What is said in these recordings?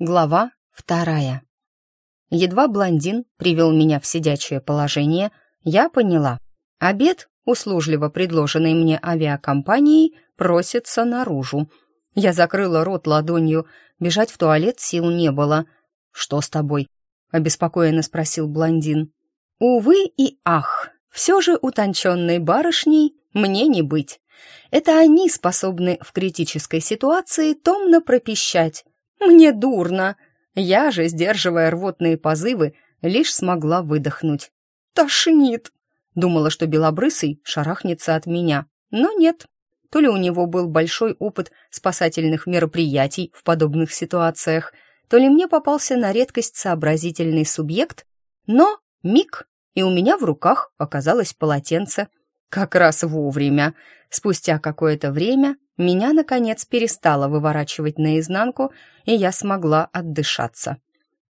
Глава вторая. Едва блондин привел меня в сидячее положение, я поняла. Обед, услужливо предложенный мне авиакомпанией, просится наружу. Я закрыла рот ладонью, бежать в туалет сил не было. «Что с тобой?» — обеспокоенно спросил блондин. «Увы и ах, все же утонченной барышней мне не быть. Это они способны в критической ситуации томно пропищать. Мне дурно. Я же, сдерживая рвотные позывы, лишь смогла выдохнуть. Тошнит. Думала, что белобрысый шарахнется от меня. Но нет. То ли у него был большой опыт спасательных мероприятий в подобных ситуациях, то ли мне попался на редкость сообразительный субъект, но миг, и у меня в руках оказалось полотенце. Как раз вовремя. Спустя какое-то время меня, наконец, перестало выворачивать наизнанку, и я смогла отдышаться.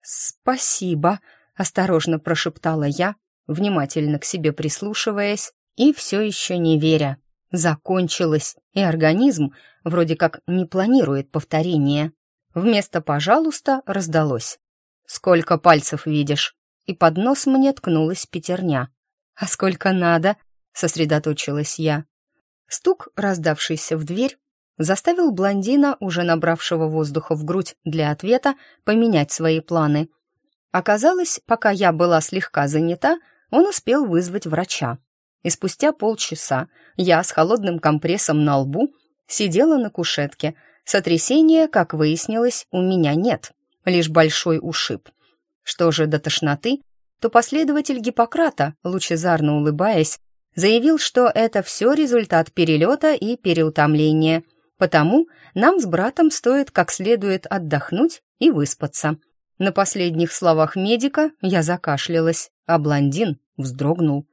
«Спасибо», — осторожно прошептала я, внимательно к себе прислушиваясь и все еще не веря. Закончилось, и организм вроде как не планирует повторения. Вместо «пожалуйста» раздалось. «Сколько пальцев видишь?» И под нос мне ткнулась пятерня. «А сколько надо?» — сосредоточилась я. Стук, раздавшийся в дверь, заставил блондина, уже набравшего воздуха в грудь для ответа, поменять свои планы. Оказалось, пока я была слегка занята, он успел вызвать врача. И спустя полчаса я с холодным компрессом на лбу сидела на кушетке. Сотрясения, как выяснилось, у меня нет, лишь большой ушиб. Что же до тошноты, то последователь Гиппократа, лучезарно улыбаясь, заявил, что это все результат перелета и переутомления, потому нам с братом стоит как следует отдохнуть и выспаться. На последних словах медика я закашлялась, а блондин вздрогнул.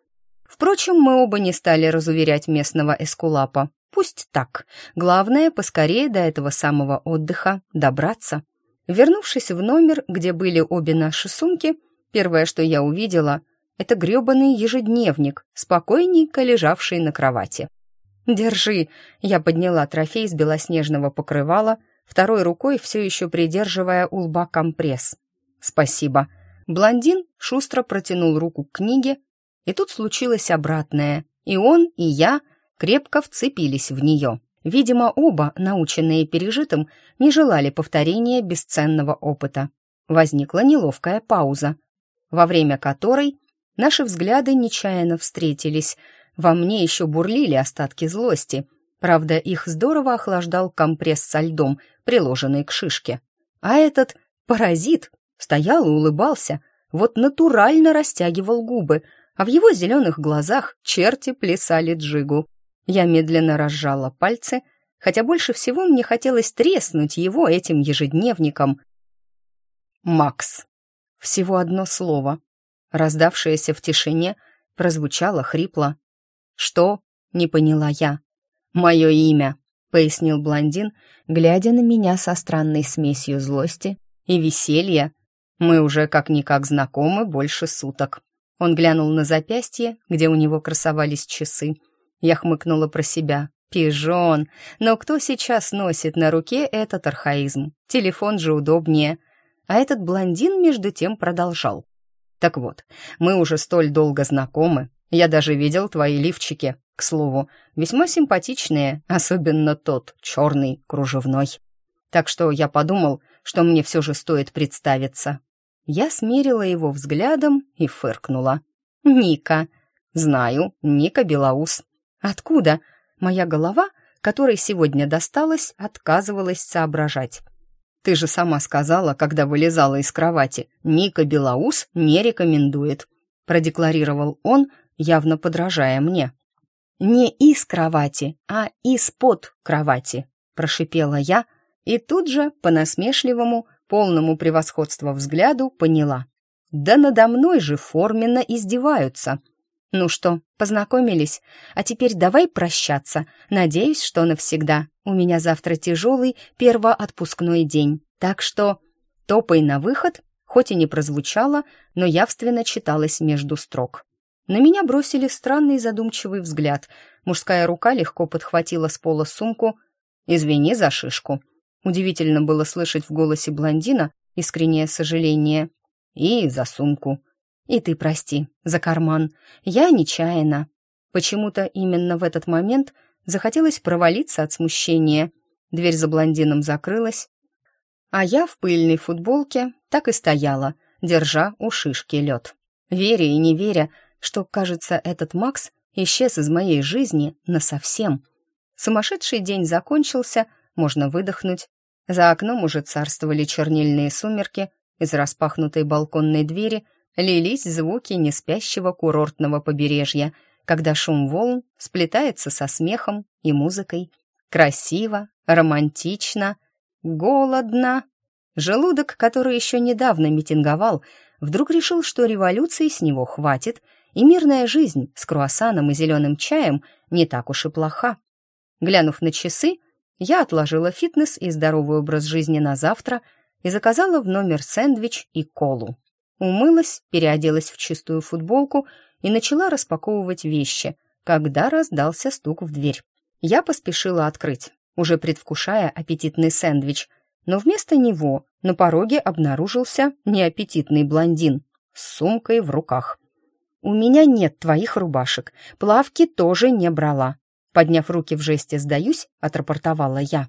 Впрочем, мы оба не стали разуверять местного эскулапа. Пусть так. Главное, поскорее до этого самого отдыха добраться. Вернувшись в номер, где были обе наши сумки, первое, что я увидела — это грёбаный ежедневник, спокойненько лежавший на кровати. «Держи!» Я подняла трофей с белоснежного покрывала, второй рукой все еще придерживая у лба компресс. «Спасибо!» Блондин шустро протянул руку к книге, и тут случилось обратное. И он, и я крепко вцепились в нее. Видимо, оба, наученные пережитым, не желали повторения бесценного опыта. Возникла неловкая пауза, во время которой Наши взгляды нечаянно встретились. Во мне еще бурлили остатки злости. Правда, их здорово охлаждал компресс со льдом, приложенный к шишке. А этот паразит стоял и улыбался, вот натурально растягивал губы, а в его зеленых глазах черти плясали джигу. Я медленно разжала пальцы, хотя больше всего мне хотелось треснуть его этим ежедневником. «Макс». Всего одно слово, раздавшееся в тишине, прозвучало хрипло. «Что?» — не поняла я. «Мое имя», — пояснил блондин, глядя на меня со странной смесью злости и веселья. «Мы уже как-никак знакомы больше суток». Он глянул на запястье, где у него красовались часы. Я хмыкнула про себя. «Пижон! Но кто сейчас носит на руке этот архаизм? Телефон же удобнее». А этот блондин между тем продолжал. Так вот, мы уже столь долго знакомы. Я даже видел твои лифчики, к слову, весьма симпатичные, особенно тот, черный, кружевной. Так что я подумал, что мне все же стоит представиться. Я смерила его взглядом и фыркнула. «Ника». «Знаю, Ника Белоус». «Откуда?» Моя голова, которой сегодня досталось, отказывалась соображать. Ты же сама сказала, когда вылезала из кровати, Ника Белоус не рекомендует», — продекларировал он, явно подражая мне. «Не из кровати, а из-под кровати», — прошипела я, и тут же, по насмешливому, полному превосходства взгляду, поняла. «Да надо мной же форменно издеваются», «Ну что, познакомились? А теперь давай прощаться. Надеюсь, что навсегда. У меня завтра тяжелый первоотпускной день. Так что топай на выход», хоть и не прозвучало, но явственно читалось между строк. На меня бросили странный задумчивый взгляд. Мужская рука легко подхватила с пола сумку. «Извини за шишку». Удивительно было слышать в голосе блондина искреннее сожаление. «И за сумку». «И ты прости, за карман. Я нечаянно». Почему-то именно в этот момент захотелось провалиться от смущения. Дверь за блондином закрылась, а я в пыльной футболке так и стояла, держа у шишки лед. Веря и не веря, что, кажется, этот Макс исчез из моей жизни насовсем. Сумасшедший день закончился, можно выдохнуть. За окном уже царствовали чернильные сумерки, из распахнутой балконной двери лились звуки неспящего курортного побережья, когда шум волн сплетается со смехом и музыкой. Красиво, романтично, голодно. Желудок, который еще недавно митинговал, вдруг решил, что революции с него хватит, и мирная жизнь с круассаном и зеленым чаем не так уж и плоха. Глянув на часы, я отложила фитнес и здоровый образ жизни на завтра и заказала в номер сэндвич и колу. Умылась, переоделась в чистую футболку и начала распаковывать вещи, когда раздался стук в дверь. Я поспешила открыть, уже предвкушая аппетитный сэндвич, но вместо него на пороге обнаружился неаппетитный блондин с сумкой в руках. «У меня нет твоих рубашек, плавки тоже не брала», подняв руки в жесте «сдаюсь», отрапортовала я.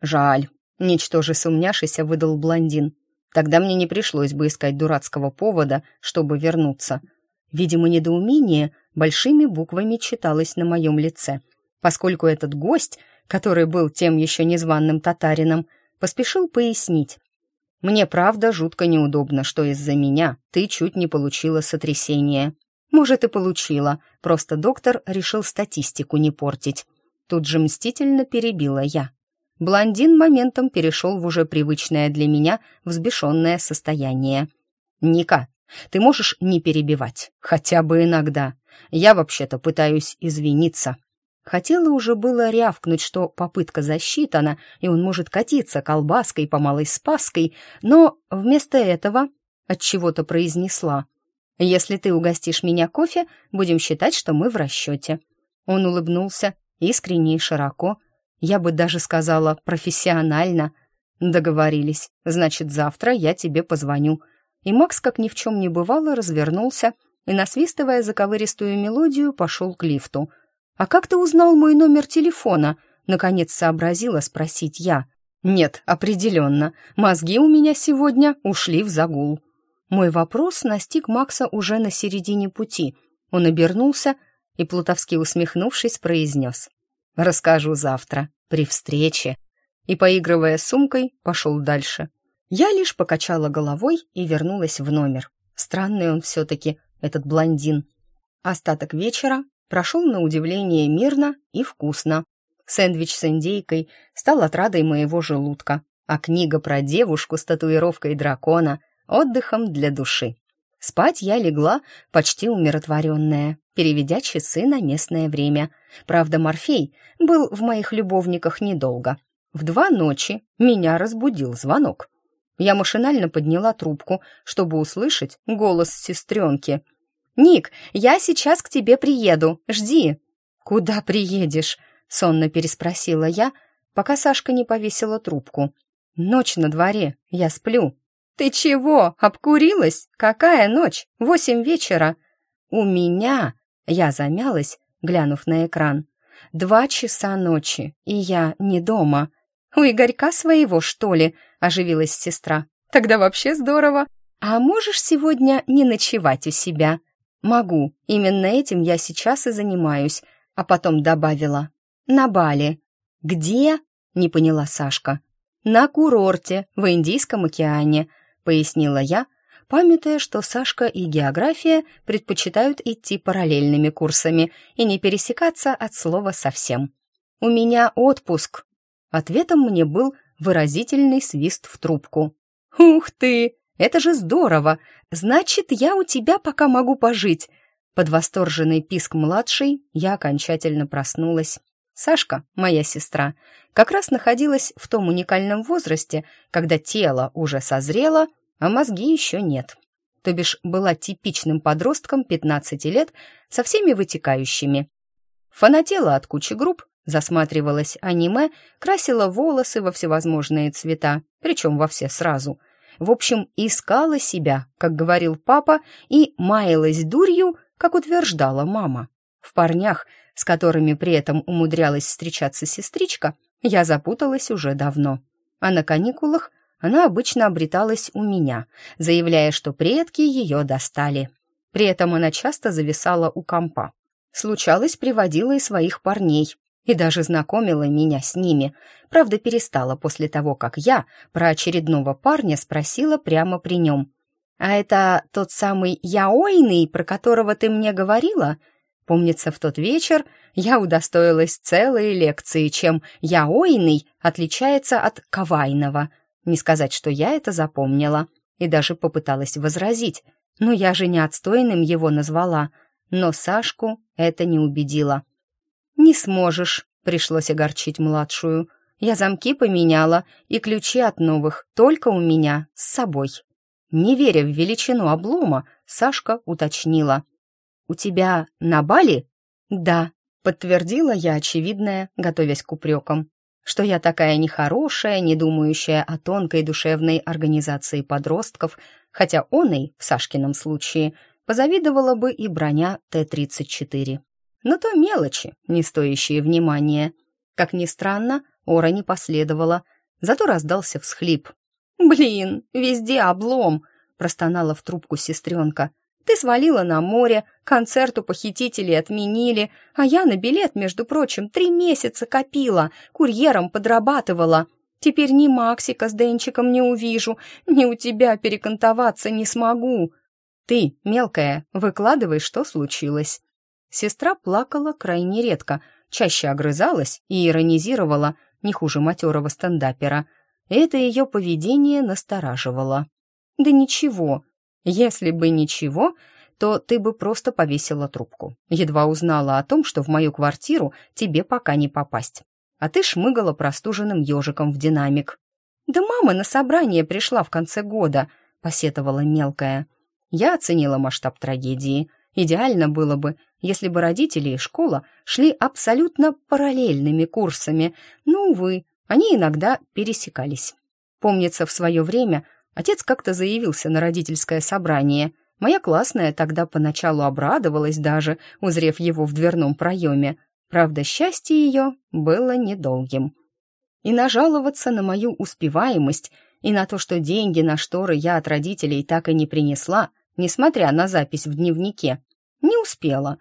«Жаль», — ничтоже сумняшися выдал блондин. «Тогда мне не пришлось бы искать дурацкого повода, чтобы вернуться». Видимо, недоумение большими буквами читалось на моем лице, поскольку этот гость, который был тем еще незваным татарином, поспешил пояснить. «Мне правда жутко неудобно, что из-за меня ты чуть не получила сотрясение. Может, и получила, просто доктор решил статистику не портить». Тут же мстительно перебила я. Блондин моментом перешел в уже привычное для меня взбешенное состояние. «Ника, ты можешь не перебивать, хотя бы иногда. Я вообще-то пытаюсь извиниться». Хотела уже было рявкнуть, что попытка засчитана, и он может катиться колбаской по малой спаской, но вместо этого от чего то произнесла. «Если ты угостишь меня кофе, будем считать, что мы в расчете». Он улыбнулся, искренне и широко. Я бы даже сказала профессионально. «Договорились. Значит, завтра я тебе позвоню». И Макс, как ни в чем не бывало, развернулся и, насвистывая заковыристую мелодию, пошел к лифту — «А как ты узнал мой номер телефона?» Наконец сообразила спросить я. «Нет, определенно, мозги у меня сегодня ушли в загул». Мой вопрос настиг Макса уже на середине пути. Он обернулся и, плутовски усмехнувшись, произнес. «Расскажу завтра, при встрече». И, поигрывая сумкой, пошел дальше. Я лишь покачала головой и вернулась в номер. Странный он все-таки, этот блондин. Остаток вечера прошел на удивление мирно и вкусно. Сэндвич с индейкой стал отрадой моего желудка, а книга про девушку с татуировкой дракона — отдыхом для души. Спать я легла почти умиротворенная, переведя часы на местное время. Правда, Морфей был в моих любовниках недолго. В два ночи меня разбудил звонок. Я машинально подняла трубку, чтобы услышать голос сестренки — «Ник, я сейчас к тебе приеду. Жди». «Куда приедешь?» — сонно переспросила я, пока Сашка не повесила трубку. «Ночь на дворе, я сплю». «Ты чего, обкурилась? Какая ночь? Восемь вечера». «У меня...» — я замялась, глянув на экран. «Два часа ночи, и я не дома». «У Игорька своего, что ли?» — оживилась сестра. «Тогда вообще здорово. А можешь сегодня не ночевать у себя?» «Могу, именно этим я сейчас и занимаюсь», а потом добавила. «На Бали». «Где?» — не поняла Сашка. «На курорте, в Индийском океане», — пояснила я, памятая, что Сашка и география предпочитают идти параллельными курсами и не пересекаться от слова совсем. «У меня отпуск». Ответом мне был выразительный свист в трубку. «Ух ты! Это же здорово! Значит, я у тебя пока могу пожить!» Под восторженный писк младшей я окончательно проснулась. Сашка, моя сестра, как раз находилась в том уникальном возрасте, когда тело уже созрело, а мозги еще нет. То бишь была типичным подростком 15 лет со всеми вытекающими. Фанатела от кучи групп, засматривалась аниме, красила волосы во всевозможные цвета, причем во все сразу. В общем, искала себя, как говорил папа, и маялась дурью, как утверждала мама. В парнях, с которыми при этом умудрялась встречаться сестричка, я запуталась уже давно. А на каникулах она обычно обреталась у меня, заявляя, что предки ее достали. При этом она часто зависала у компа. Случалось, приводила и своих парней, и даже знакомила меня с ними. Правда, перестала после того, как я про очередного парня спросила прямо при нем. «А это тот самый Яойный, про которого ты мне говорила?» Помнится, в тот вечер я удостоилась целой лекции, чем Яойный отличается от Кавайного. Не сказать, что я это запомнила, и даже попыталась возразить, но я же не отстойным его назвала. Но Сашку это не убедило. «Не сможешь», — пришлось огорчить младшую. «Я замки поменяла, и ключи от новых только у меня, с собой». Не веря в величину облома, Сашка уточнила. «У тебя на Бали?» «Да», — подтвердила я очевидное, готовясь к упрекам. Что я такая нехорошая, не думающая о тонкой душевной организации подростков, хотя оной, в Сашкином случае, позавидовала бы и броня Т-34. Но то мелочи, не стоящие внимания. Как ни странно, Ора не последовала, зато раздался всхлип. «Блин, везде облом!» — простонала в трубку сестренка. «Ты свалила на море, концерт у похитителей отменили, а я на билет, между прочим, три месяца копила, курьером подрабатывала. Теперь ни Максика с Денчиком не увижу, ни у тебя перекантоваться не смогу. Ты, мелкая, выкладывай, что случилось». Сестра плакала крайне редко, чаще огрызалась и иронизировала, не хуже матерого стендапера. Это ее поведение настораживало. «Да ничего. Если бы ничего, то ты бы просто повесила трубку. Едва узнала о том, что в мою квартиру тебе пока не попасть. А ты шмыгала простуженным ежиком в динамик. «Да мама на собрание пришла в конце года», — посетовала мелкая. Я оценила масштаб трагедии. Идеально было бы, если бы родители и школа шли абсолютно параллельными курсами, но, увы, они иногда пересекались. Помнится, в свое время отец как-то заявился на родительское собрание. Моя классная тогда поначалу обрадовалась даже, узрев его в дверном проеме. Правда, счастье ее было недолгим. И нажаловаться на мою успеваемость и на то, что деньги на шторы я от родителей так и не принесла, несмотря на запись в дневнике, не успела.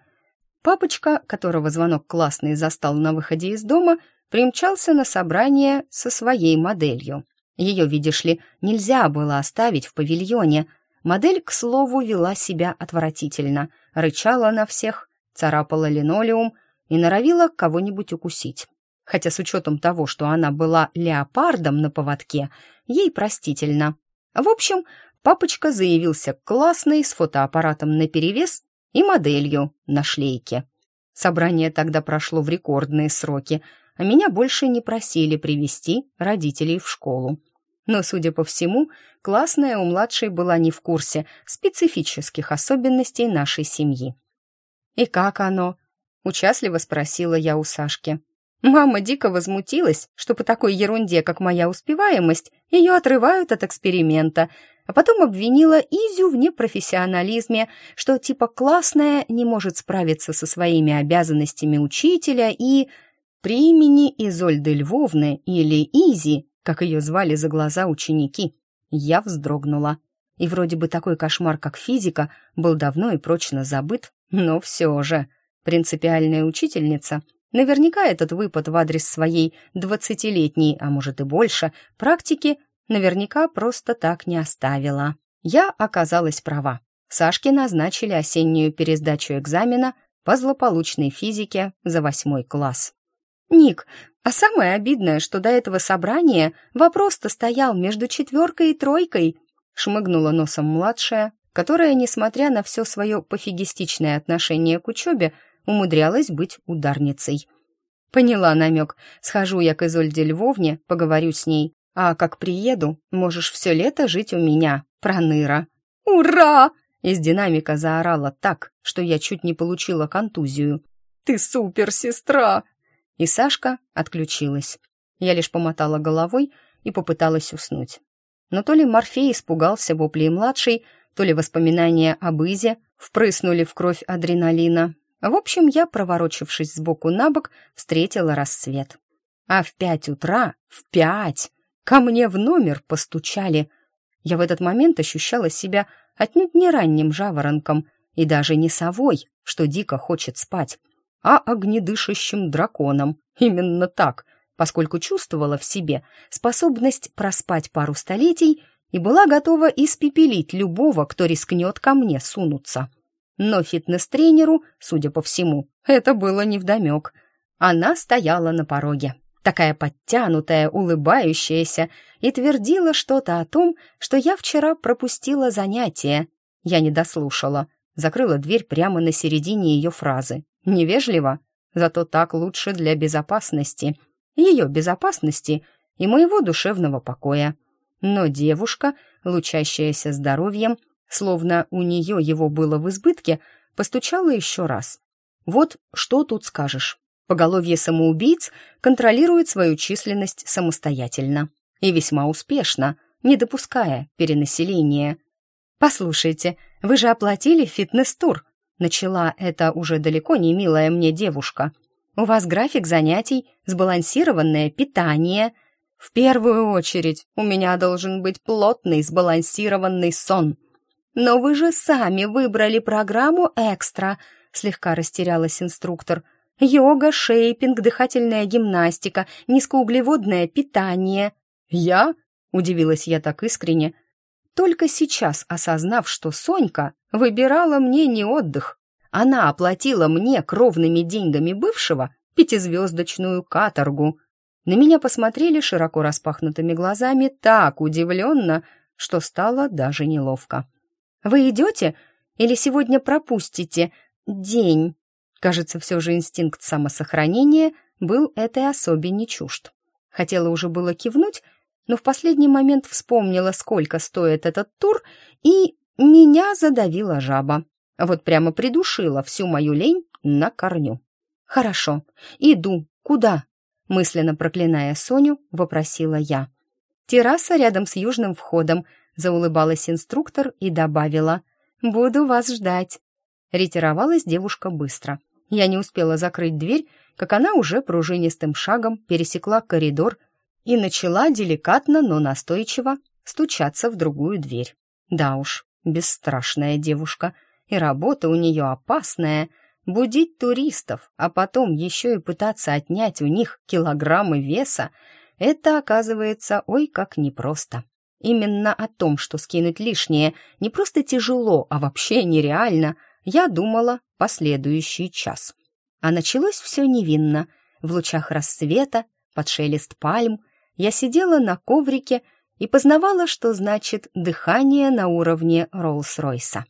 Папочка, которого звонок классный застал на выходе из дома, примчался на собрание со своей моделью. Ее, видишь ли, нельзя было оставить в павильоне. Модель, к слову, вела себя отвратительно, рычала на всех, царапала линолеум и норовила кого-нибудь укусить. Хотя с учетом того, что она была леопардом на поводке, ей простительно. В общем, папочка заявился классный с фотоаппаратом наперевес и моделью на шлейке. Собрание тогда прошло в рекордные сроки, а меня больше не просили привести родителей в школу. Но, судя по всему, классная у младшей была не в курсе специфических особенностей нашей семьи. «И как оно?» — участливо спросила я у Сашки. Мама дико возмутилась, что по такой ерунде, как моя успеваемость, ее отрывают от эксперимента, а потом обвинила Изю в непрофессионализме, что типа классная не может справиться со своими обязанностями учителя и... При имени Изольды Львовны или Изи, как ее звали за глаза ученики, я вздрогнула. И вроде бы такой кошмар, как физика, был давно и прочно забыт, но все же. Принципиальная учительница Наверняка этот выпад в адрес своей двадцатилетней, а может и больше, практики наверняка просто так не оставила. Я оказалась права. Сашке назначили осеннюю пересдачу экзамена по злополучной физике за восьмой класс. «Ник, а самое обидное, что до этого собрания вопрос-то стоял между четверкой и тройкой», шмыгнула носом младшая, которая, несмотря на все свое пофигистичное отношение к учебе, умудрялась быть ударницей. Поняла намек. Схожу я к Изольде Львовне, поговорю с ней. А как приеду, можешь все лето жить у меня, проныра. «Ура!» Из динамика заорала так, что я чуть не получила контузию. «Ты супер, сестра!» И Сашка отключилась. Я лишь помотала головой и попыталась уснуть. Но то ли Морфей испугался воплей младшей, то ли воспоминания об Изе впрыснули в кровь адреналина. В общем, я, проворочившись сбоку на бок, встретила рассвет. А в пять утра, в пять, ко мне в номер постучали. Я в этот момент ощущала себя отнюдь не ранним жаворонком и даже не совой, что дико хочет спать, а огнедышащим драконом. Именно так, поскольку чувствовала в себе способность проспать пару столетий и была готова испепелить любого, кто рискнет ко мне сунуться. Но фитнес-тренеру, судя по всему, это было невдомек. Она стояла на пороге, такая подтянутая, улыбающаяся, и твердила что-то о том, что я вчера пропустила занятие. Я не дослушала, закрыла дверь прямо на середине ее фразы. Невежливо, зато так лучше для безопасности. Ее безопасности и моего душевного покоя. Но девушка, лучащаяся здоровьем, словно у нее его было в избытке, постучала еще раз. Вот что тут скажешь. Поголовье самоубийц контролирует свою численность самостоятельно. И весьма успешно, не допуская перенаселения. «Послушайте, вы же оплатили фитнес-тур», начала эта уже далеко не милая мне девушка. «У вас график занятий, сбалансированное питание», в первую очередь у меня должен быть плотный, сбалансированный сон. Но вы же сами выбрали программу «Экстра», слегка растерялась инструктор. Йога, шейпинг, дыхательная гимнастика, низкоуглеводное питание. Я? Удивилась я так искренне. Только сейчас осознав, что Сонька выбирала мне не отдых. Она оплатила мне кровными деньгами бывшего пятизвездочную каторгу. На меня посмотрели широко распахнутыми глазами так удивленно, что стало даже неловко. «Вы идете или сегодня пропустите день?» Кажется, все же инстинкт самосохранения был этой особе не чужд. Хотела уже было кивнуть, но в последний момент вспомнила, сколько стоит этот тур, и меня задавила жаба. Вот прямо придушила всю мою лень на корню. «Хорошо, иду. Куда?» мысленно проклиная Соню, вопросила я. «Терраса рядом с южным входом», — заулыбалась инструктор и добавила. «Буду вас ждать». Ретировалась девушка быстро. Я не успела закрыть дверь, как она уже пружинистым шагом пересекла коридор и начала деликатно, но настойчиво стучаться в другую дверь. Да уж, бесстрашная девушка, и работа у нее опасная — Будить туристов, а потом еще и пытаться отнять у них килограммы веса, это оказывается ой как непросто. Именно о том, что скинуть лишнее не просто тяжело, а вообще нереально, я думала последующий час. А началось все невинно. В лучах рассвета, под шелест пальм, я сидела на коврике и познавала, что значит дыхание на уровне Роллс-Ройса.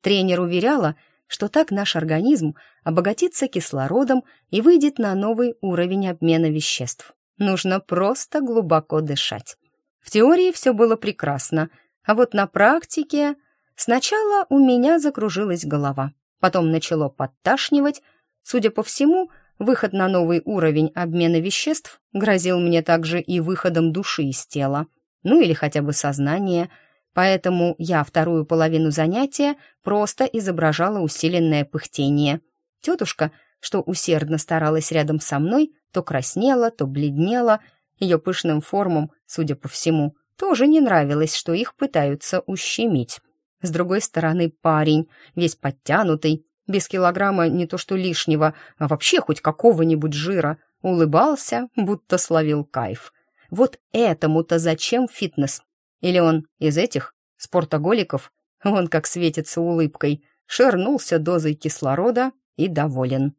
Тренер уверяла, что так наш организм обогатится кислородом и выйдет на новый уровень обмена веществ. Нужно просто глубоко дышать. В теории все было прекрасно, а вот на практике сначала у меня закружилась голова, потом начало подташнивать. Судя по всему, выход на новый уровень обмена веществ грозил мне также и выходом души из тела, ну или хотя бы сознания – Поэтому я вторую половину занятия просто изображала усиленное пыхтение. Тетушка, что усердно старалась рядом со мной, то краснела, то бледнела. Ее пышным формам, судя по всему, тоже не нравилось, что их пытаются ущемить. С другой стороны, парень, весь подтянутый, без килограмма не то что лишнего, а вообще хоть какого-нибудь жира, улыбался, будто словил кайф. Вот этому-то зачем фитнес? Или он из этих спортоголиков? Он как светится улыбкой, шернулся дозой кислорода и доволен.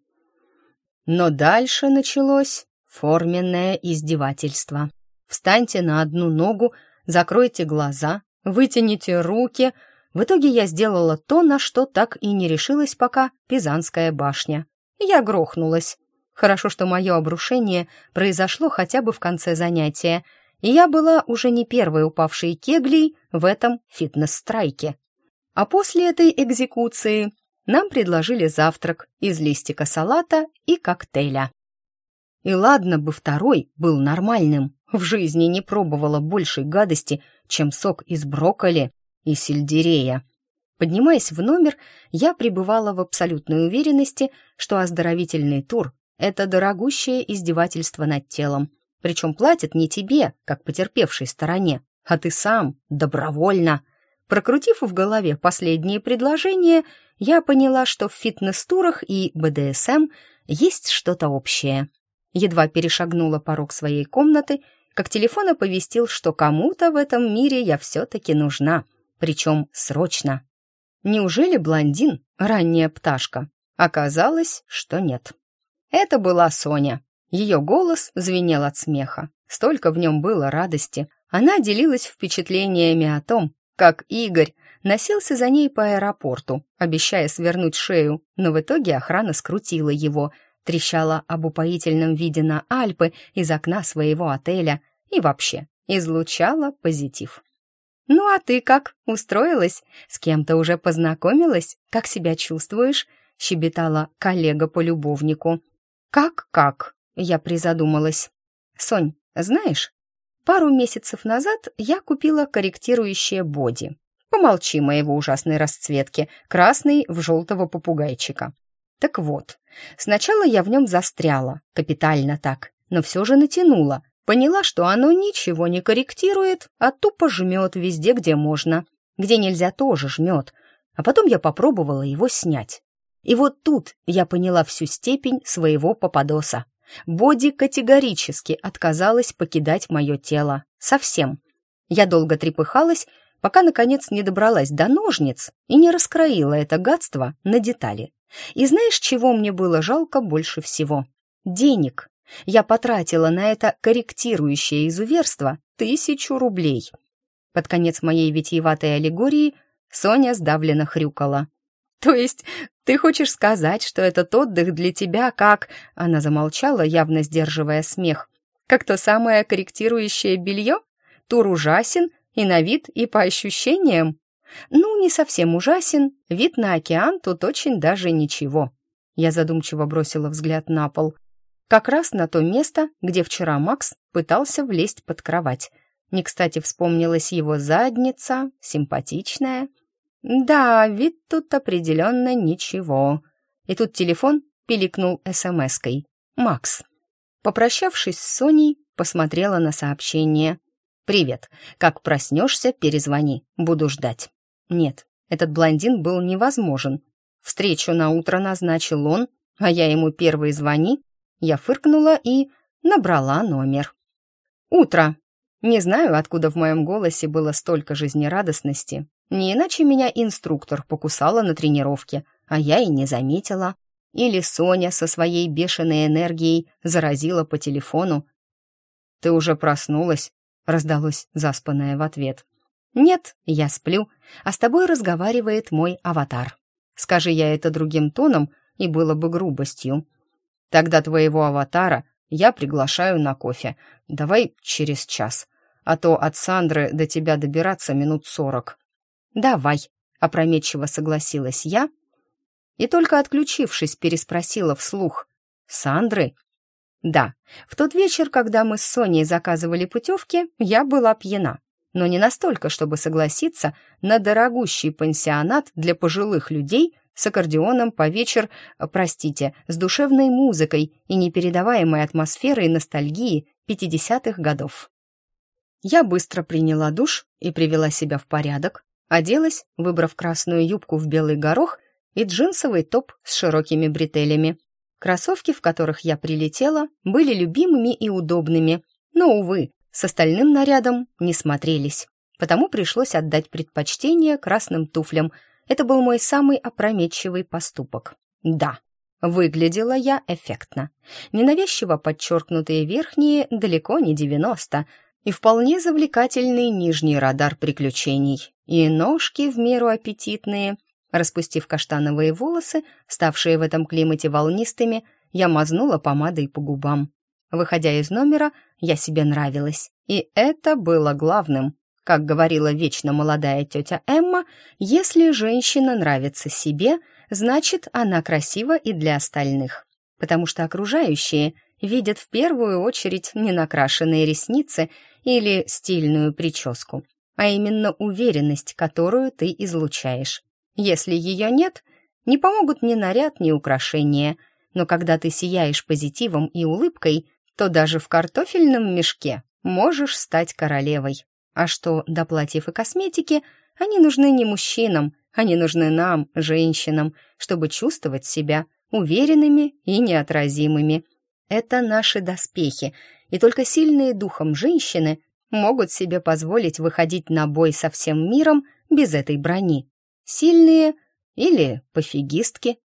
Но дальше началось форменное издевательство. Встаньте на одну ногу, закройте глаза, вытяните руки. В итоге я сделала то, на что так и не решилась пока Пизанская башня. Я грохнулась. Хорошо, что мое обрушение произошло хотя бы в конце занятия — и я была уже не первой упавшей кеглей в этом фитнес-страйке. А после этой экзекуции нам предложили завтрак из листика салата и коктейля. И ладно бы второй был нормальным. В жизни не пробовала большей гадости, чем сок из брокколи и сельдерея. Поднимаясь в номер, я пребывала в абсолютной уверенности, что оздоровительный тур — это дорогущее издевательство над телом. Причем платят не тебе, как потерпевшей стороне, а ты сам, добровольно. Прокрутив в голове последние предложения, я поняла, что в фитнес-турах и БДСМ есть что-то общее. Едва перешагнула порог своей комнаты, как телефон оповестил, что кому-то в этом мире я все-таки нужна, причем срочно. Неужели блондин — ранняя пташка? Оказалось, что нет. Это была Соня. Ее голос звенел от смеха. Столько в нем было радости. Она делилась впечатлениями о том, как Игорь носился за ней по аэропорту, обещая свернуть шею, но в итоге охрана скрутила его — трещала об упоительном виде на Альпы из окна своего отеля и вообще излучала позитив. «Ну а ты как? Устроилась? С кем-то уже познакомилась? Как себя чувствуешь?» — щебетала коллега по любовнику. «Как-как?» — я призадумалась. «Сонь, знаешь, пару месяцев назад я купила корректирующее боди. Помолчи моего ужасной расцветки, красный в желтого попугайчика. Так вот, сначала я в нем застряла, капитально так, но все же натянула. Поняла, что оно ничего не корректирует, а тупо жмет везде, где можно. Где нельзя, тоже жмет. А потом я попробовала его снять. И вот тут я поняла всю степень своего попадоса. Боди категорически отказалась покидать мое тело. Совсем. Я долго трепыхалась, пока, наконец, не добралась до ножниц и не раскроила это гадство на детали. И знаешь, чего мне было жалко больше всего? Денег. Я потратила на это корректирующее изуверство тысячу рублей. Под конец моей витиеватой аллегории Соня сдавленно хрюкала. «То есть ты хочешь сказать, что этот отдых для тебя как...» Она замолчала, явно сдерживая смех. «Как то самое корректирующее белье? Тур ужасен и на вид, и по ощущениям?» Ну, не совсем ужасен, вид на океан тут очень даже ничего. Я задумчиво бросила взгляд на пол. Как раз на то место, где вчера Макс пытался влезть под кровать. Не кстати вспомнилась его задница, симпатичная. Да, вид тут определенно ничего. И тут телефон пиликнул смс-кой. «Макс». Попрощавшись с Соней, посмотрела на сообщение. «Привет. Как проснешься, перезвони. Буду ждать». Нет, этот блондин был невозможен. Встречу на утро назначил он, а я ему первый звони. Я фыркнула и набрала номер. «Утро!» Не знаю, откуда в моем голосе было столько жизнерадостности. Не иначе меня инструктор покусала на тренировке, а я и не заметила. Или Соня со своей бешеной энергией заразила по телефону. «Ты уже проснулась?» — раздалось заспанное в ответ. «Нет, я сплю, а с тобой разговаривает мой аватар. Скажи я это другим тоном, и было бы грубостью. Тогда твоего аватара я приглашаю на кофе. Давай через час, а то от Сандры до тебя добираться минут сорок». «Давай», — опрометчиво согласилась я, и только отключившись, переспросила вслух. «Сандры?» «Да, в тот вечер, когда мы с Соней заказывали путевки, я была пьяна но не настолько, чтобы согласиться на дорогущий пансионат для пожилых людей с аккордеоном по вечер, простите, с душевной музыкой и непередаваемой атмосферой ностальгии 50-х годов. Я быстро приняла душ и привела себя в порядок, оделась, выбрав красную юбку в белый горох и джинсовый топ с широкими бретелями. Кроссовки, в которых я прилетела, были любимыми и удобными, но, увы, с остальным нарядом не смотрелись, потому пришлось отдать предпочтение красным туфлям. Это был мой самый опрометчивый поступок. Да, выглядела я эффектно. Ненавязчиво подчеркнутые верхние далеко не 90, и вполне завлекательный нижний радар приключений, и ножки в меру аппетитные. Распустив каштановые волосы, ставшие в этом климате волнистыми, я мазнула помадой по губам. Выходя из номера, я себе нравилась. И это было главным. Как говорила вечно молодая тетя Эмма, если женщина нравится себе, значит, она красива и для остальных. Потому что окружающие видят в первую очередь не накрашенные ресницы или стильную прическу, а именно уверенность, которую ты излучаешь. Если ее нет, не помогут ни наряд, ни украшения, но когда ты сияешь позитивом и улыбкой, то даже в картофельном мешке можешь стать королевой. А что до платьев и косметики, они нужны не мужчинам, они нужны нам, женщинам, чтобы чувствовать себя уверенными и неотразимыми. Это наши доспехи, и только сильные духом женщины могут себе позволить выходить на бой со всем миром без этой брони. Сильные или пофигистки.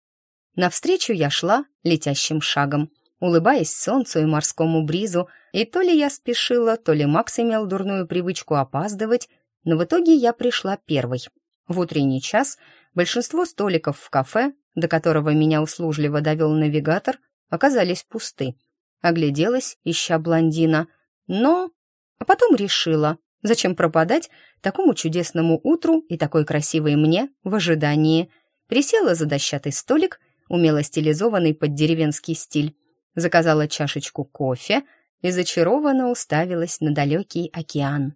Навстречу я шла летящим шагом, улыбаясь солнцу и морскому бризу, и то ли я спешила, то ли Макс имел дурную привычку опаздывать, но в итоге я пришла первой. В утренний час большинство столиков в кафе, до которого меня услужливо довел навигатор, оказались пусты. Огляделась, ища блондина, но... А потом решила, зачем пропадать такому чудесному утру и такой красивой мне в ожидании. Присела за дощатый столик, умело стилизованный под деревенский стиль, заказала чашечку кофе и зачарованно уставилась на далекий океан,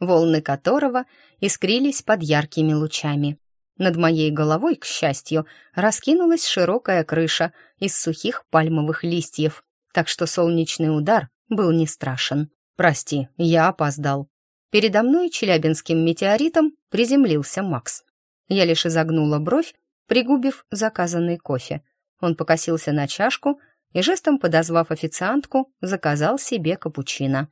волны которого искрились под яркими лучами. Над моей головой, к счастью, раскинулась широкая крыша из сухих пальмовых листьев, так что солнечный удар был не страшен. «Прости, я опоздал». Передо мной челябинским метеоритом приземлился Макс. Я лишь изогнула бровь, пригубив заказанный кофе. Он покосился на чашку и, жестом подозвав официантку, заказал себе капучино.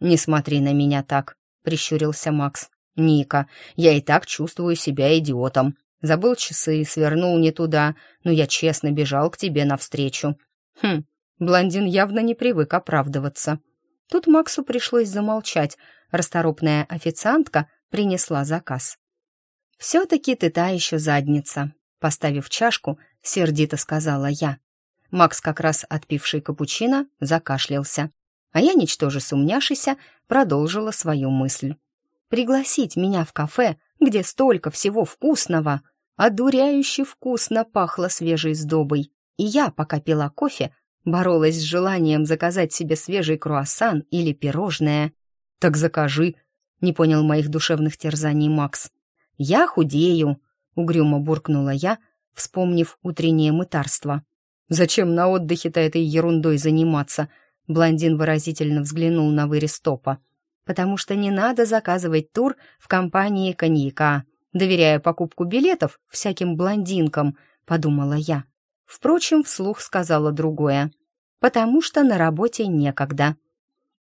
«Не смотри на меня так», — прищурился Макс. «Ника, я и так чувствую себя идиотом. Забыл часы, и свернул не туда, но я честно бежал к тебе навстречу». Хм, блондин явно не привык оправдываться. Тут Максу пришлось замолчать. Расторопная официантка принесла заказ. «Все-таки ты та еще задница», — поставив чашку, сердито сказала я. Макс, как раз отпивший капучино, закашлялся, а я, ничтоже сумняшися, продолжила свою мысль пригласить меня в кафе, где столько всего вкусного. Одуряюще вкусно пахло свежей сдобой. И я, пока пила кофе, боролась с желанием заказать себе свежий круассан или пирожное. «Так закажи», — не понял моих душевных терзаний Макс. «Я худею», — угрюмо буркнула я, вспомнив утреннее мытарство. «Зачем на отдыхе-то этой ерундой заниматься?» Блондин выразительно взглянул на вырез топа потому что не надо заказывать тур в компании коньяка, доверяя покупку билетов всяким блондинкам, подумала я. Впрочем, вслух сказала другое. Потому что на работе некогда.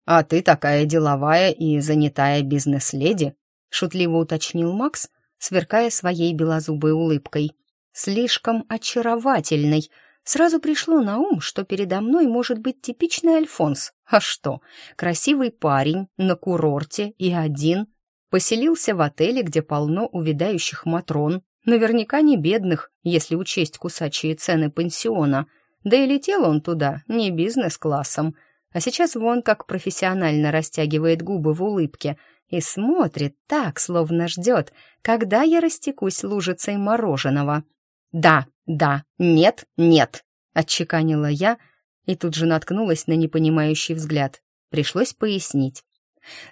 А ты такая деловая и занятая бизнес-леди, шутливо уточнил Макс, сверкая своей белозубой улыбкой. Слишком очаровательной, Сразу пришло на ум, что передо мной может быть типичный Альфонс. А что? Красивый парень на курорте и один. Поселился в отеле, где полно увядающих матрон. Наверняка не бедных, если учесть кусачие цены пансиона. Да и летел он туда не бизнес-классом. А сейчас вон как профессионально растягивает губы в улыбке и смотрит так, словно ждет, когда я растекусь лужицей мороженого. «Да, да, нет, нет», — отчеканила я и тут же наткнулась на непонимающий взгляд. Пришлось пояснить.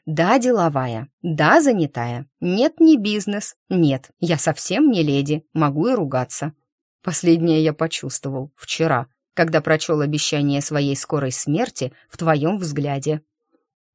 «Да, деловая, да, занятая. Нет, не бизнес. Нет, я совсем не леди, могу и ругаться». Последнее я почувствовал вчера, когда прочел обещание своей скорой смерти в твоем взгляде.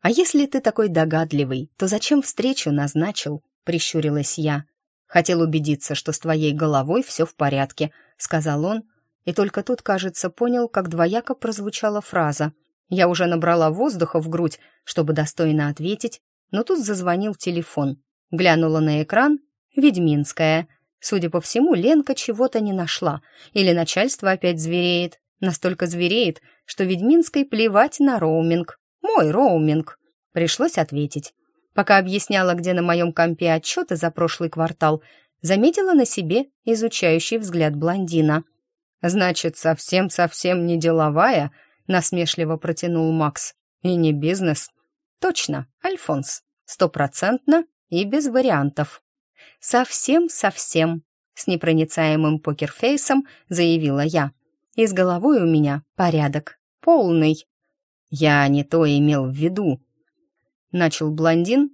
«А если ты такой догадливый, то зачем встречу назначил?» — прищурилась я. Хотел убедиться, что с твоей головой все в порядке, сказал он, и только тут, кажется, понял, как двояко прозвучала фраза. Я уже набрала воздуха в грудь, чтобы достойно ответить, но тут зазвонил телефон. Глянула на экран «Ведьминская». Судя по всему, Ленка чего-то не нашла, или начальство опять звереет. Настолько звереет, что Ведьминской плевать на роуминг. Мой роуминг. Пришлось ответить. Пока объясняла, где на моем компе отчеты за прошлый квартал, заметила на себе изучающий взгляд блондина. «Значит, совсем-совсем не деловая?» — насмешливо протянул Макс. «И не бизнес?» «Точно, Альфонс. Стопроцентно и без вариантов». «Совсем-совсем», — с непроницаемым покерфейсом заявила я. «И с головой у меня порядок. Полный. Я не то имел в виду. Начал блондин,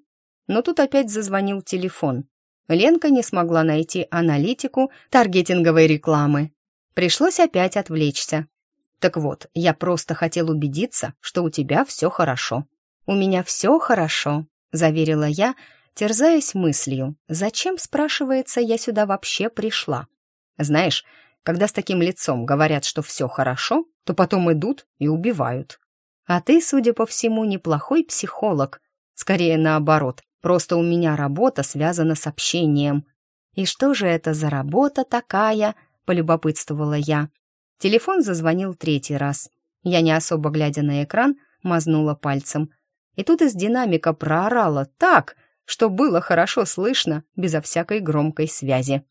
но тут опять зазвонил телефон. Ленка не смогла найти аналитику таргетинговой рекламы. Пришлось опять отвлечься. Так вот, я просто хотел убедиться, что у тебя все хорошо. У меня все хорошо, заверила я, терзаясь мыслью, зачем, спрашивается, я сюда вообще пришла. Знаешь, когда с таким лицом говорят, что все хорошо, то потом идут и убивают. А ты, судя по всему, неплохой психолог. Скорее наоборот, просто у меня работа связана с общением. И что же это за работа такая? полюбопытствовала я. Телефон зазвонил третий раз. Я, не особо глядя на экран, мазнула пальцем. И тут из динамика проорала так, что было хорошо слышно, безо всякой громкой связи.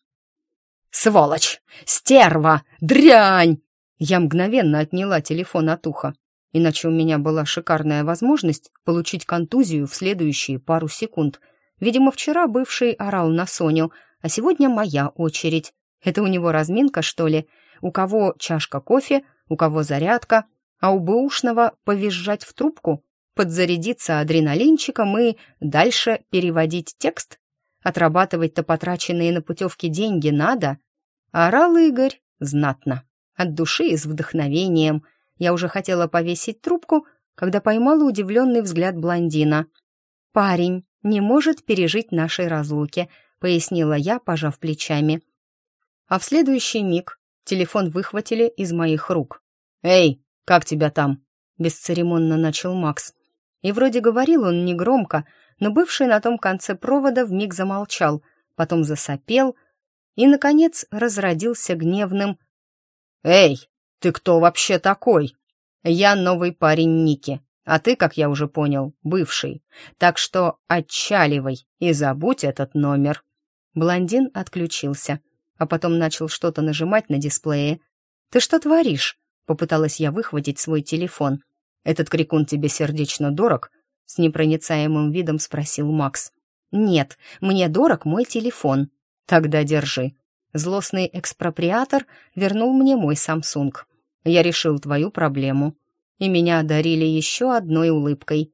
«Сволочь! Стерва! Дрянь!» Я мгновенно отняла телефон от уха, иначе у меня была шикарная возможность получить контузию в следующие пару секунд. Видимо, вчера бывший орал на Соню, а сегодня моя очередь. Это у него разминка, что ли? У кого чашка кофе, у кого зарядка, а у бэушного повизжать в трубку, подзарядиться адреналинчиком и дальше переводить текст? Отрабатывать-то потраченные на путевки деньги надо. Орал Игорь знатно, от души и с вдохновением. Я уже хотела повесить трубку, когда поймала удивленный взгляд блондина. «Парень не может пережить нашей разлуки», — пояснила я, пожав плечами. А в следующий миг телефон выхватили из моих рук. «Эй, как тебя там?» — бесцеремонно начал Макс. И вроде говорил он негромко, но бывший на том конце провода вмиг замолчал, потом засопел и, наконец, разродился гневным «Эй, ты кто вообще такой?» «Я новый парень Ники, а ты, как я уже понял, бывший, так что отчаливай и забудь этот номер». Блондин отключился, а потом начал что-то нажимать на дисплее. «Ты что творишь?» — попыталась я выхватить свой телефон. «Этот крикун тебе сердечно дорог?» С непроницаемым видом спросил Макс. «Нет, мне дорог мой телефон». «Тогда держи». Злостный экспроприатор вернул мне мой Samsung. Я решил твою проблему. И меня одарили еще одной улыбкой.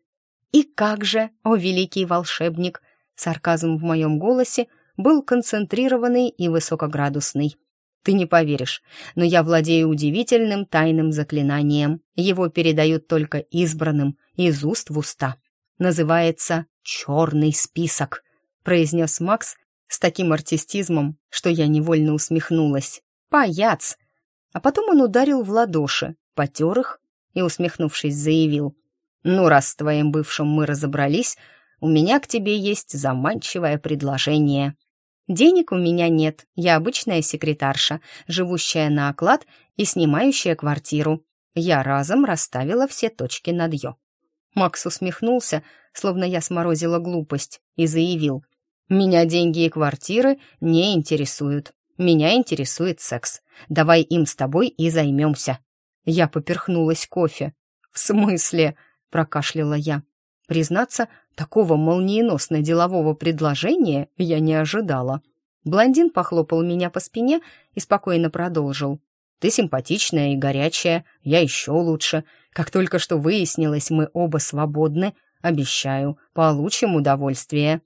«И как же, о великий волшебник!» Сарказм в моем голосе был концентрированный и высокоградусный. Ты не поверишь, но я владею удивительным тайным заклинанием. Его передают только избранным, из уст в уста называется «черный список», произнес Макс с таким артистизмом, что я невольно усмехнулась. «Паяц!» А потом он ударил в ладоши, потер их и, усмехнувшись, заявил. «Ну, раз с твоим бывшим мы разобрались, у меня к тебе есть заманчивое предложение». «Денег у меня нет, я обычная секретарша, живущая на оклад и снимающая квартиру». Я разом расставила все точки над «ё». Макс усмехнулся, словно я сморозила глупость, и заявил. «Меня деньги и квартиры не интересуют. Меня интересует секс. Давай им с тобой и займемся». Я поперхнулась кофе. «В смысле?» — прокашляла я. Признаться, такого молниеносно-делового предложения я не ожидала. Блондин похлопал меня по спине и спокойно продолжил. «Ты симпатичная и горячая, я еще лучше. Как только что выяснилось, мы оба свободны. Обещаю, получим удовольствие.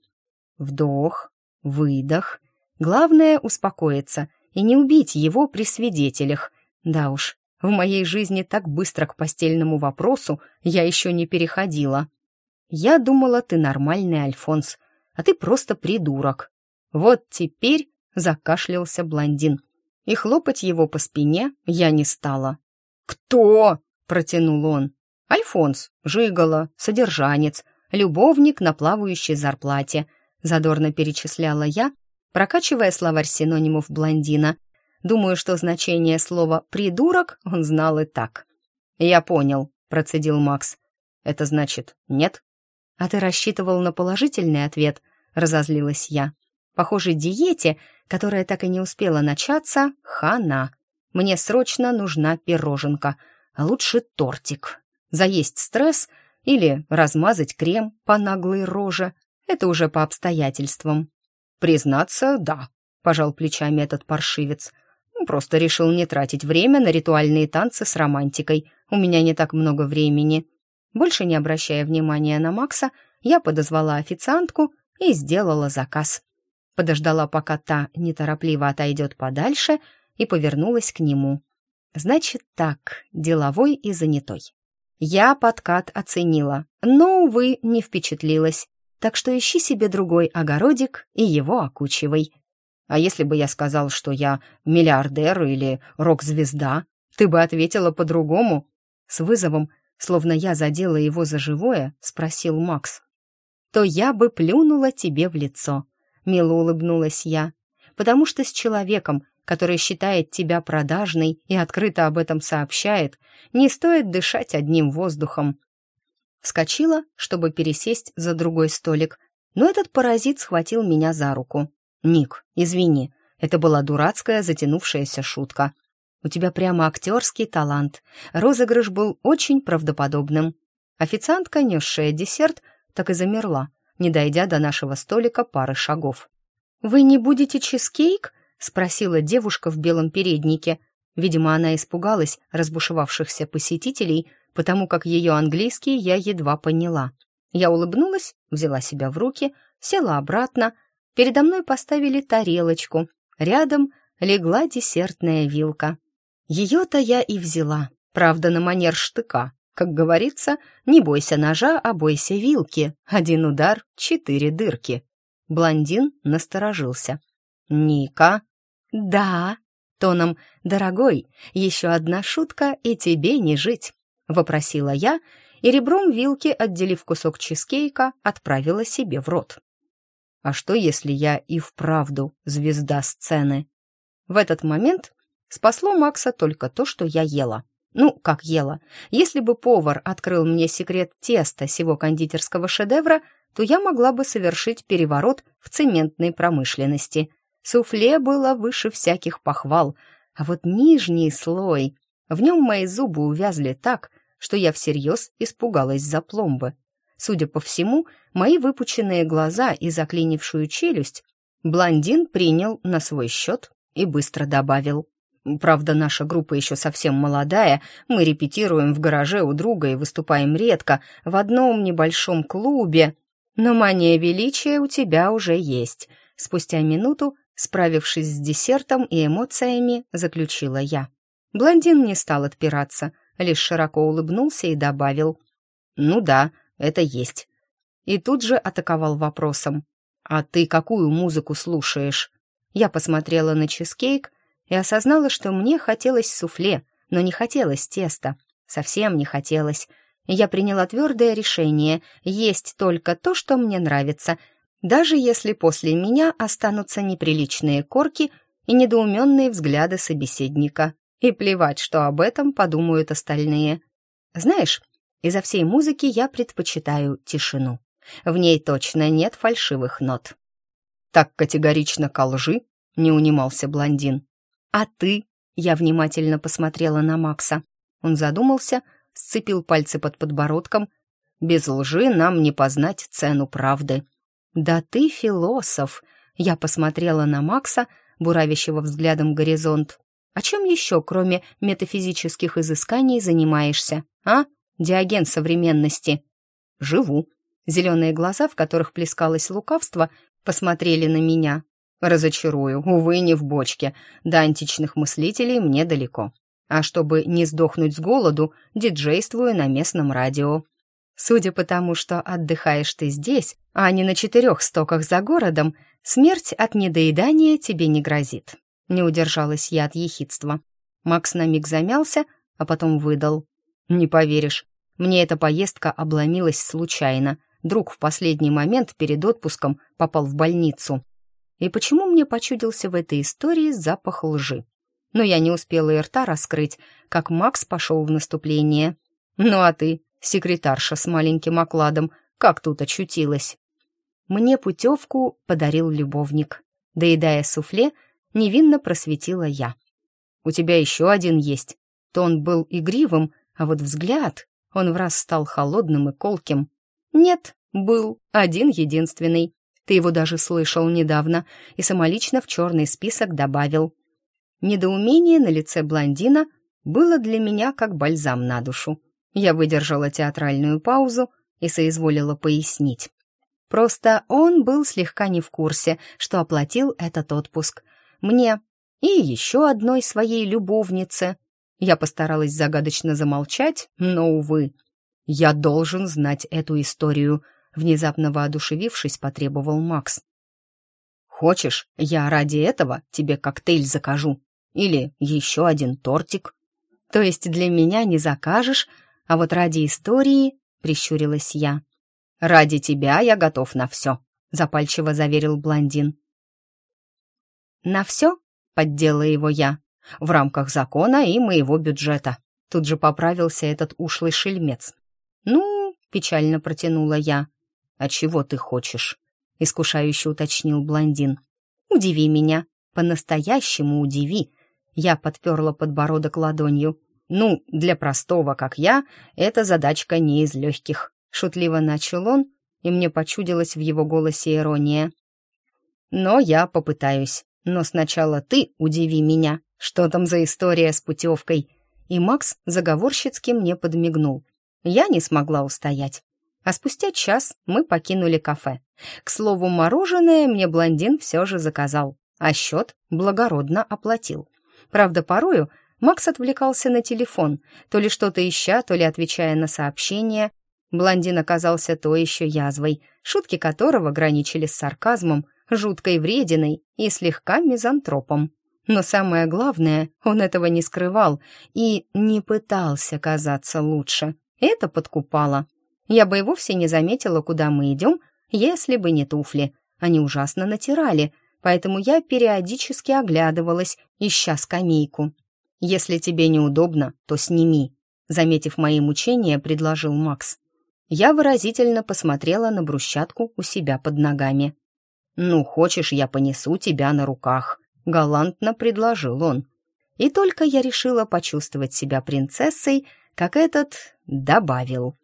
Вдох, выдох. Главное — успокоиться и не убить его при свидетелях. Да уж, в моей жизни так быстро к постельному вопросу я еще не переходила. Я думала, ты нормальный Альфонс, а ты просто придурок. Вот теперь закашлялся блондин, и хлопать его по спине я не стала. «Кто?» протянул он. «Альфонс, жигало, содержанец, любовник на плавающей зарплате», задорно перечисляла я, прокачивая словарь синонимов блондина. Думаю, что значение слова «придурок» он знал и так. «Я понял», — процедил Макс. «Это значит нет?» «А ты рассчитывал на положительный ответ?» — разозлилась я. «Похоже, диете, которая так и не успела начаться, хана. Мне срочно нужна пироженка», а лучше тортик. Заесть стресс или размазать крем по наглой роже — это уже по обстоятельствам. Признаться, да, пожал плечами этот паршивец. Просто решил не тратить время на ритуальные танцы с романтикой. У меня не так много времени. Больше не обращая внимания на Макса, я подозвала официантку и сделала заказ. Подождала, пока та неторопливо отойдет подальше, и повернулась к нему. Значит так, деловой и занятой. Я подкат оценила, но, увы, не впечатлилась. Так что ищи себе другой огородик и его окучивай. А если бы я сказал, что я миллиардер или рок-звезда, ты бы ответила по-другому? С вызовом, словно я задела его за живое, спросил Макс. То я бы плюнула тебе в лицо. Мило улыбнулась я, потому что с человеком, который считает тебя продажной и открыто об этом сообщает, не стоит дышать одним воздухом. Вскочила, чтобы пересесть за другой столик, но этот паразит схватил меня за руку. «Ник, извини, это была дурацкая затянувшаяся шутка. У тебя прямо актерский талант. Розыгрыш был очень правдоподобным». Официантка, несшая десерт, так и замерла, не дойдя до нашего столика пары шагов. «Вы не будете чизкейк?» — спросила девушка в белом переднике. Видимо, она испугалась разбушевавшихся посетителей, потому как ее английский я едва поняла. Я улыбнулась, взяла себя в руки, села обратно — Передо мной поставили тарелочку. Рядом легла десертная вилка. Ее-то я и взяла, правда, на манер штыка. Как говорится, не бойся ножа, а бойся вилки. Один удар, четыре дырки. Блондин насторожился. «Ника?» «Да», тоном «Дорогой, еще одна шутка, и тебе не жить», — вопросила я, и ребром вилки, отделив кусок чизкейка, отправила себе в рот. А что, если я и вправду звезда сцены? В этот момент спасло Макса только то, что я ела. Ну, как ела. Если бы повар открыл мне секрет теста сего кондитерского шедевра, то я могла бы совершить переворот в цементной промышленности. Суфле было выше всяких похвал, а вот нижний слой... В нем мои зубы увязли так, что я всерьез испугалась за пломбы. Судя по всему, мои выпученные глаза и заклинившую челюсть блондин принял на свой счет и быстро добавил. Правда, наша группа еще совсем молодая, мы репетируем в гараже у друга и выступаем редко, в одном небольшом клубе. Но мания величия у тебя уже есть. Спустя минуту, справившись с десертом и эмоциями, заключила я. Блондин не стал отпираться, лишь широко улыбнулся и добавил. «Ну да, это есть. И тут же атаковал вопросом. «А ты какую музыку слушаешь?» Я посмотрела на чизкейк и осознала, что мне хотелось суфле, но не хотелось теста. Совсем не хотелось. Я приняла твердое решение есть только то, что мне нравится, даже если после меня останутся неприличные корки и недоуменные взгляды собеседника. И плевать, что об этом подумают остальные. Знаешь, Изо всей музыки я предпочитаю тишину. В ней точно нет фальшивых нот. «Так категорично ко лжи?» — не унимался блондин. «А ты?» — я внимательно посмотрела на Макса. Он задумался, сцепил пальцы под подбородком. «Без лжи нам не познать цену правды». «Да ты философ!» — я посмотрела на Макса, буравящего взглядом горизонт. «О чем еще, кроме метафизических изысканий, занимаешься, а?» Диоген современности. Живу. Зеленые глаза, в которых плескалось лукавство, посмотрели на меня. Разочарую, увы, не в бочке. До античных мыслителей мне далеко. А чтобы не сдохнуть с голоду, диджействую на местном радио. Судя по тому, что отдыхаешь ты здесь, а не на четырех стоках за городом, смерть от недоедания тебе не грозит. Не удержалась я от ехидства. Макс на миг замялся, а потом выдал. «Не поверишь, мне эта поездка обломилась случайно. Друг в последний момент перед отпуском попал в больницу. И почему мне почудился в этой истории запах лжи? Но я не успела и рта раскрыть, как Макс пошел в наступление. «Ну а ты, секретарша с маленьким окладом, как тут очутилась?» Мне путевку подарил любовник. Доедая суфле, невинно просветила я. «У тебя еще один есть». Тон был игривым, а вот взгляд он враз стал холодным и колким. «Нет, был один единственный. Ты его даже слышал недавно и самолично в черный список добавил. Недоумение на лице блондина было для меня как бальзам на душу. Я выдержала театральную паузу и соизволила пояснить. Просто он был слегка не в курсе, что оплатил этот отпуск. Мне и еще одной своей любовнице. Я постаралась загадочно замолчать, но, увы. «Я должен знать эту историю», — внезапно воодушевившись, потребовал Макс. «Хочешь, я ради этого тебе коктейль закажу? Или еще один тортик?» «То есть для меня не закажешь, а вот ради истории...» — прищурилась я. «Ради тебя я готов на все», — запальчиво заверил блондин. «На все?» — поддела его я. «В рамках закона и моего бюджета». Тут же поправился этот ушлый шельмец. «Ну...» — печально протянула я. «А чего ты хочешь?» — искушающе уточнил блондин. «Удиви меня. По-настоящему удиви». Я подперла подбородок ладонью. «Ну, для простого, как я, эта задачка не из легких. Шутливо начал он, и мне почудилась в его голосе ирония. «Но я попытаюсь. Но сначала ты удиви меня. Что там за история с путевкой?» И Макс заговорщицки мне подмигнул. Я не смогла устоять. А спустя час мы покинули кафе. К слову, мороженое мне блондин все же заказал, а счет благородно оплатил. Правда, порою Макс отвлекался на телефон, то ли что-то ища, то ли отвечая на сообщения, Блондин оказался то еще язвой, шутки которого граничили с сарказмом, жуткой врединой и слегка мизантропом. Но самое главное, он этого не скрывал и не пытался казаться лучше. Это подкупало. Я бы и вовсе не заметила, куда мы идем, если бы не туфли. Они ужасно натирали, поэтому я периодически оглядывалась, ища скамейку. «Если тебе неудобно, то сними», — заметив мои мучения, предложил Макс. Я выразительно посмотрела на брусчатку у себя под ногами. «Ну, хочешь, я понесу тебя на руках», — галантно предложил он. И только я решила почувствовать себя принцессой, как этот добавил.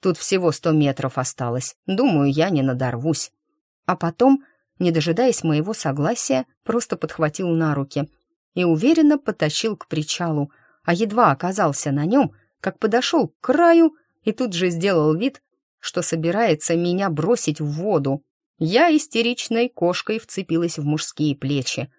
«Тут всего сто метров осталось, думаю, я не надорвусь». А потом, не дожидаясь моего согласия, просто подхватил на руки и уверенно потащил к причалу, а едва оказался на нем, как подошел к краю — и тут же сделал вид, что собирается меня бросить в воду. Я истеричной кошкой вцепилась в мужские плечи.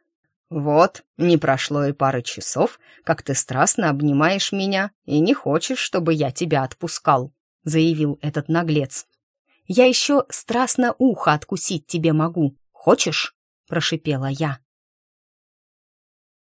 «Вот, не прошло и пары часов, как ты страстно обнимаешь меня и не хочешь, чтобы я тебя отпускал», — заявил этот наглец. «Я еще страстно ухо откусить тебе могу. Хочешь?» — прошипела я.